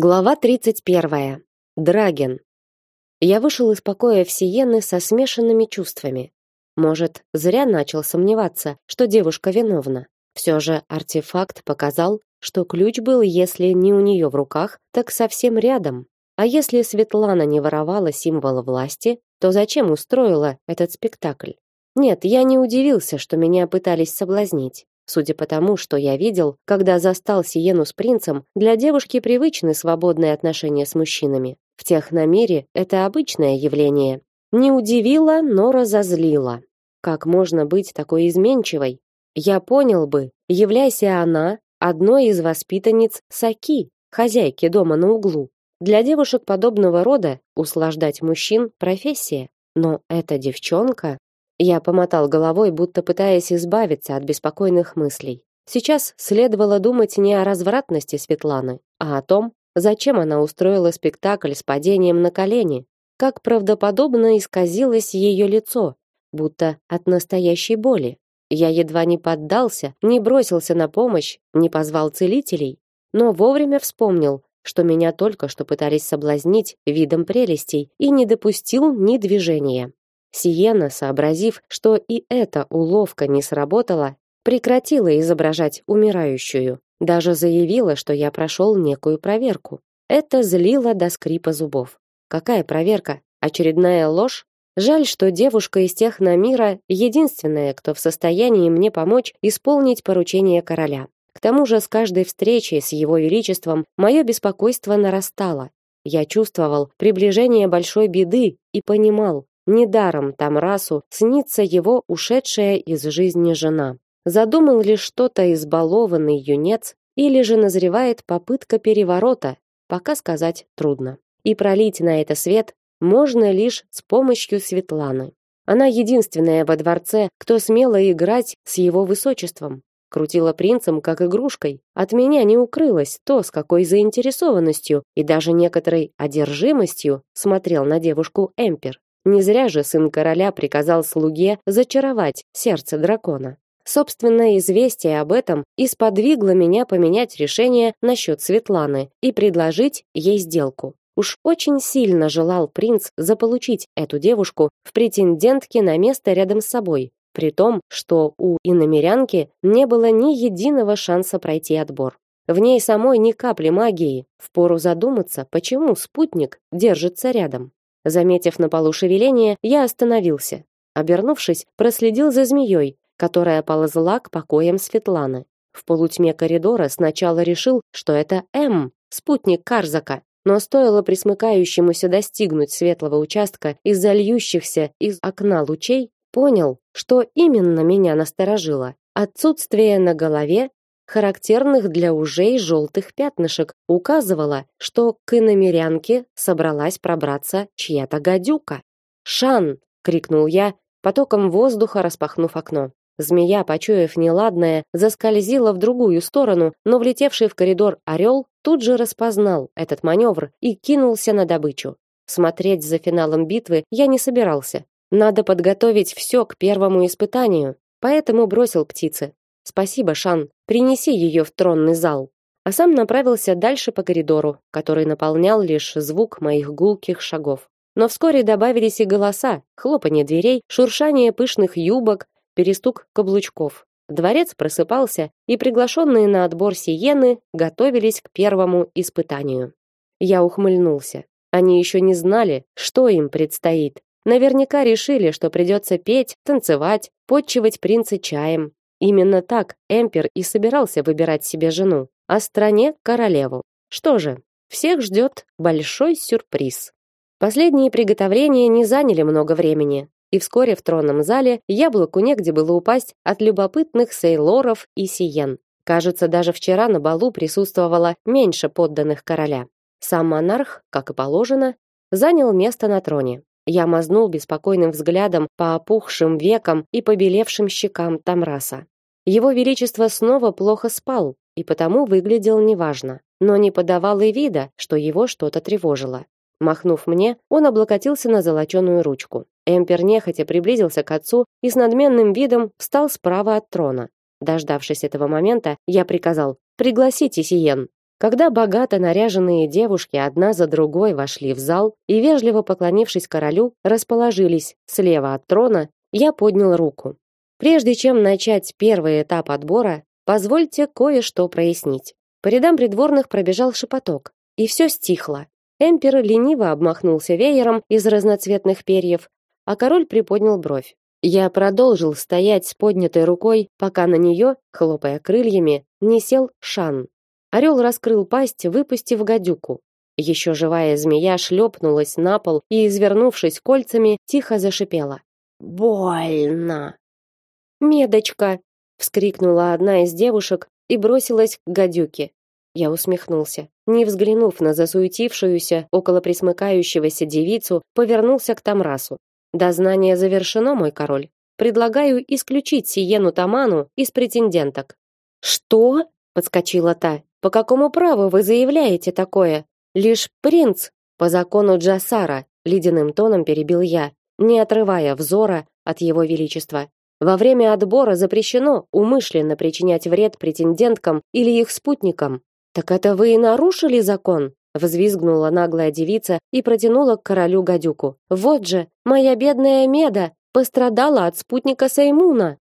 Глава 31. Драген. Я вышел из покоя в Сиены со смешанными чувствами. Может, зря начал сомневаться, что девушка виновна. Все же артефакт показал, что ключ был, если не у нее в руках, так совсем рядом. А если Светлана не воровала символ власти, то зачем устроила этот спектакль? Нет, я не удивился, что меня пытались соблазнить. Судя по тому, что я видел, когда застал Сиену с принцем, для девушки привычны свободные отношения с мужчинами. В техномире это обычное явление. Не удивило, но разозлило. Как можно быть такой изменчивой? Я понял бы, являйся она одной из воспитанниц Саки, хозяйки дома на углу. Для девушек подобного рода услаждать мужчин профессия. Но эта девчонка я помотал головой, будто пытаясь избавиться от беспокойных мыслей. Сейчас следовало думать не о развратности Светланы, а о том, зачем она устроила спектакль с падением на колени, как правдоподобно исказилось ее лицо, будто от настоящей боли. Я едва не поддался, не бросился на помощь, не позвал целителей, но вовремя вспомнил, что меня только что пытались соблазнить видом прелестей и не допустил ни движения. Сиена, сообразив, что и эта уловка не сработала, прекратила изображать умирающую, даже заявила, что я прошел некую проверку. Это злило до скрипа зубов. Какая проверка? Очередная ложь? Жаль, что девушка из техномира единственная, кто в состоянии мне помочь исполнить поручение короля. К тому же с каждой встречей с его величеством мое беспокойство нарастало. Я чувствовал приближение большой беды и понимал, Недаром Тамрасу снится его ушедшая из жизни жена. Задумал ли что-то избалованный юнец или же назревает попытка переворота, пока сказать трудно. И пролить на это свет можно лишь с помощью Светланы. Она единственная во дворце, кто смело играть с его высочеством. Крутила принцем как игрушкой. От меня не укрылось то, с какой заинтересованностью и даже некоторой одержимостью смотрел на девушку Эмпер. Не зря же сын короля приказал слуге зачаровать сердце дракона. Собственное известие об этом и сподвигло меня поменять решение насчет Светланы и предложить ей сделку. Уж очень сильно желал принц заполучить эту девушку в претендентке на место рядом с собой, при том, что у иномерянки не было ни единого шанса пройти отбор. В ней самой ни капли магии. Впору задуматься, почему спутник держится рядом. Заметив на полу шевеление, я остановился. Обернувшись, проследил за змеей, которая ползла к покоям Светланы. В полутьме коридора сначала решил, что это М, спутник Карзака, но стоило присмыкающемуся достигнуть светлого участка из-за льющихся из окна лучей, понял, что именно меня насторожило. Отсутствие на голове характерных для ужей желтых пятнышек, указывала, что к иномерянке собралась пробраться чья-то гадюка. «Шан!» — крикнул я, потоком воздуха распахнув окно. Змея, почуяв неладное, заскользила в другую сторону, но влетевший в коридор орел тут же распознал этот маневр и кинулся на добычу. Смотреть за финалом битвы я не собирался. Надо подготовить все к первому испытанию, поэтому бросил птице. Спасибо, Шан. Принеси ее в тронный зал. А сам направился дальше по коридору, который наполнял лишь звук моих гулких шагов. Но вскоре добавились и голоса: хлопанье дверей, шуршание пышных юбок, перестук каблучков. Дворец просыпался, и приглашенные на отбор сиены готовились к первому испытанию. Я ухмыльнулся. Они еще не знали, что им предстоит. Наверняка решили, что придется петь, танцевать, подчивать принца чаем, Именно так Эмпер и собирался выбирать себе жену, а стране королеву. Что же, всех ждет большой сюрприз. Последние приготовления не заняли много времени, и вскоре в тронном зале яблоку негде было упасть от любопытных сейлоров и сиен. Кажется, даже вчера на балу присутствовало меньше подданных короля. Сам монарх, как и положено, занял место на троне. Я мазнул беспокойным взглядом по опухшим векам и побелевшим щекам Тамраса. Его величество снова плохо спал и потому выглядел неважно, но не подавал и вида, что его что-то тревожило. Махнув мне, он облокотился на золоченую ручку. Эмпер нехотя приблизился к отцу и с надменным видом встал справа от трона. Дождавшись этого момента, я приказал: "Пригласите Сиен". Когда богато наряженные девушки одна за другой вошли в зал и вежливо поклонившись королю, расположились слева от трона, я поднял руку. Прежде чем начать первый этап отбора, позвольте кое-что прояснить. По рядам придворных пробежал шепоток, и все стихло. Эмперор лениво обмахнулся веером из разноцветных перьев, а король приподнял бровь. Я продолжил стоять с поднятой рукой, пока на нее, хлопая крыльями, не сел Шан. Орел раскрыл пасть, выпустив гадюку. Еще живая змея шлепнулась на пол и, извернувшись кольцами, тихо зашипела. «Больно!» «Медочка!» — вскрикнула одна из девушек и бросилась к гадюке. Я усмехнулся. Не взглянув на засуетившуюся около присмыкающегося девицу, повернулся к Тамрасу. «Дознание завершено, мой король. Предлагаю исключить Сиену Таману из претенденток». «Что?» — подскочила та. По какому праву вы заявляете такое? Лишь принц по закону Джасара, ледяным тоном перебил я, не отрывая взора от его величества. Во время отбора запрещено умышленно причинять вред претенденткам или их спутникам. Так это вы и нарушили закон, взвизгнула наглая девица и протянула к королю гадюку. Вот же, моя бедная Меда пострадала от спутника Саймуна.